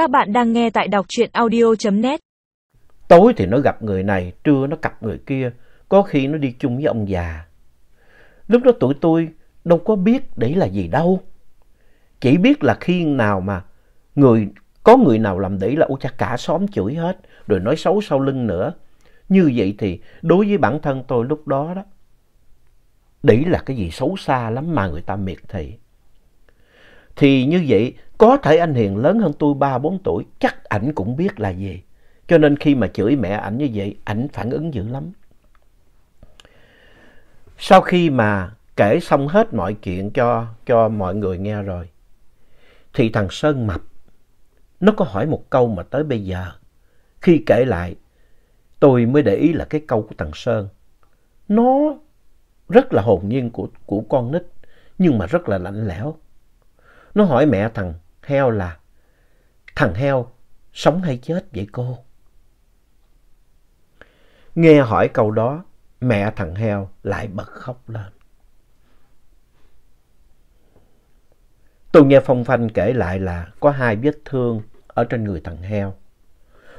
Các bạn đang nghe tại đọc truyện audio.net. Tối thì nó gặp người này, trưa nó cặp người kia, có khi nó đi chung với ông già. Lúc đó tụi tôi đâu có biết đấy là gì đâu. Chỉ biết là khi nào mà người có người nào làm đấy là ôi cha cả xóm chửi hết, rồi nói xấu sau lưng nữa. Như vậy thì đối với bản thân tôi lúc đó đó, đấy là cái gì xấu xa lắm mà người ta miệt thị. Thì như vậy, có thể anh Hiền lớn hơn tôi 3-4 tuổi, chắc ảnh cũng biết là gì. Cho nên khi mà chửi mẹ ảnh như vậy, ảnh phản ứng dữ lắm. Sau khi mà kể xong hết mọi chuyện cho, cho mọi người nghe rồi, thì thằng Sơn Mập, nó có hỏi một câu mà tới bây giờ, khi kể lại, tôi mới để ý là cái câu của thằng Sơn. Nó rất là hồn nhiên của, của con nít, nhưng mà rất là lạnh lẽo. Nó hỏi mẹ thằng heo là, thằng heo sống hay chết vậy cô? Nghe hỏi câu đó, mẹ thằng heo lại bật khóc lên. Tôi nghe Phong Phanh kể lại là có hai vết thương ở trên người thằng heo.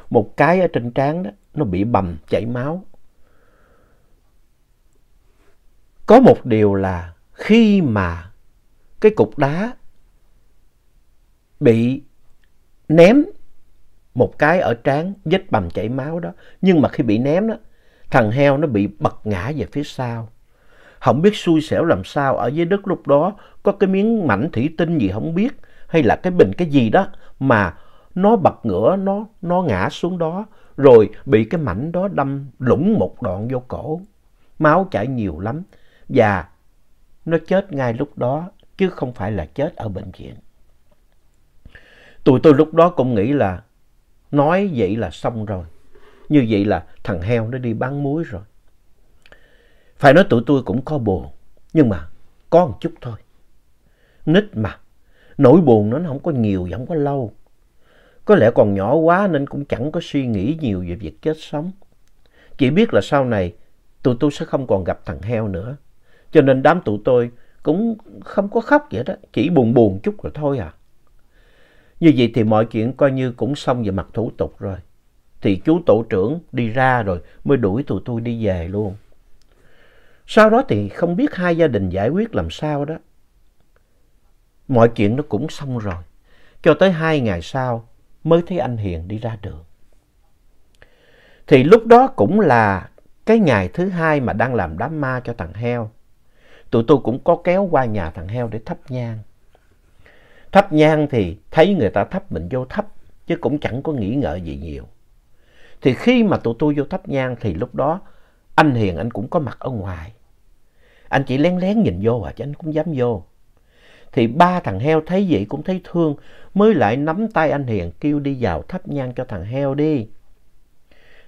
Một cái ở trên trán đó, nó bị bầm chảy máu. Có một điều là khi mà cái cục đá bị ném một cái ở trán vết bầm chảy máu đó. Nhưng mà khi bị ném đó, thằng heo nó bị bật ngã về phía sau. Không biết xui xẻo làm sao ở dưới đất lúc đó có cái miếng mảnh thủy tinh gì không biết hay là cái bình cái gì đó mà nó bật ngửa nó nó ngã xuống đó rồi bị cái mảnh đó đâm lủng một đoạn vô cổ máu chảy nhiều lắm và nó chết ngay lúc đó chứ không phải là chết ở bệnh viện tụi tôi lúc đó cũng nghĩ là nói vậy là xong rồi như vậy là thằng heo nó đi bán muối rồi phải nói tụi tôi cũng có buồn nhưng mà có một chút thôi nít mà nỗi buồn nó không có nhiều và không có lâu có lẽ còn nhỏ quá nên cũng chẳng có suy nghĩ nhiều về việc chết sống. Chỉ biết là sau này tụi tôi sẽ không còn gặp thằng heo nữa. Cho nên đám tụi tôi cũng không có khóc vậy đó, chỉ buồn buồn chút rồi thôi à. Như vậy thì mọi chuyện coi như cũng xong về mặt thủ tục rồi. Thì chú tổ trưởng đi ra rồi mới đuổi tụi tôi đi về luôn. Sau đó thì không biết hai gia đình giải quyết làm sao đó. Mọi chuyện nó cũng xong rồi. Cho tới hai ngày sau, mới thấy anh Hiền đi ra đường. Thì lúc đó cũng là cái ngày thứ hai mà đang làm đám ma cho thằng heo. Tụi tôi cũng có kéo qua nhà thằng heo để thắp nhang. Thắp nhang thì thấy người ta thắp mình vô thắp, chứ cũng chẳng có nghĩ ngợi gì nhiều. Thì khi mà tụi tôi vô thắp nhang thì lúc đó anh Hiền anh cũng có mặt ở ngoài. Anh chỉ lén lén nhìn vô à chứ anh cũng dám vô. Thì ba thằng heo thấy vậy cũng thấy thương, mới lại nắm tay anh Hiền kêu đi vào thắp nhang cho thằng heo đi.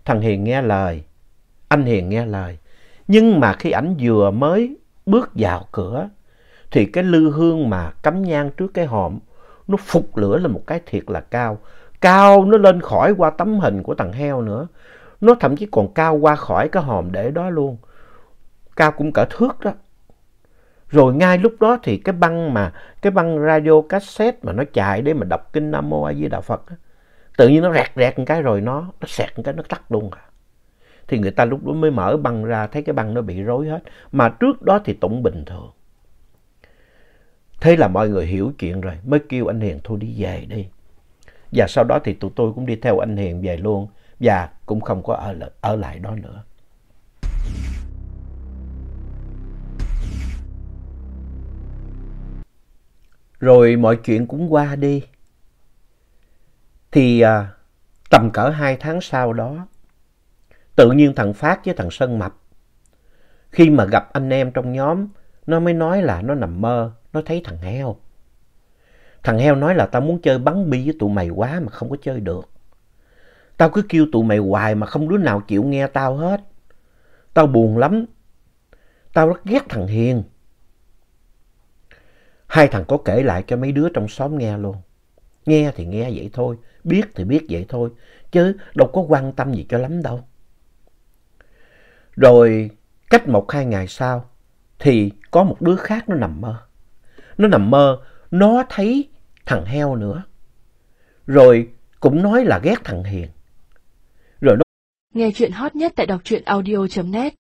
Thằng Hiền nghe lời, anh Hiền nghe lời. Nhưng mà khi ảnh vừa mới bước vào cửa, thì cái lư hương mà cắm nhang trước cái hòm, nó phục lửa lên một cái thiệt là cao. Cao nó lên khỏi qua tấm hình của thằng heo nữa. Nó thậm chí còn cao qua khỏi cái hòm để đó luôn. Cao cũng cả thước đó. Rồi ngay lúc đó thì cái băng mà, cái băng radio cassette mà nó chạy để mà đọc kinh Nam Mô A Di Đà Phật á, tự nhiên nó rẹt rẹt một cái rồi nó, nó sẹt một cái nó tắt luôn à. Thì người ta lúc đó mới mở băng ra thấy cái băng nó bị rối hết. Mà trước đó thì tụng bình thường. Thế là mọi người hiểu chuyện rồi mới kêu anh Hiền thôi đi về đi. Và sau đó thì tụi tôi cũng đi theo anh Hiền về luôn và cũng không có ở, ở lại đó nữa. Rồi mọi chuyện cũng qua đi. Thì à, tầm cỡ hai tháng sau đó, tự nhiên thằng Phát với thằng Sơn Mập, khi mà gặp anh em trong nhóm, nó mới nói là nó nằm mơ, nó thấy thằng heo. Thằng heo nói là tao muốn chơi bắn bi với tụi mày quá mà không có chơi được. Tao cứ kêu tụi mày hoài mà không đứa nào chịu nghe tao hết. Tao buồn lắm. Tao rất ghét thằng Hiền. Hai thằng có kể lại cho mấy đứa trong xóm nghe luôn. Nghe thì nghe vậy thôi, biết thì biết vậy thôi, chứ đâu có quan tâm gì cho lắm đâu. Rồi cách một hai ngày sau thì có một đứa khác nó nằm mơ. Nó nằm mơ, nó thấy thằng heo nữa. Rồi cũng nói là ghét thằng Hiền. Rồi nó Nghe chuyện hot nhất tại đọc truyện audio.net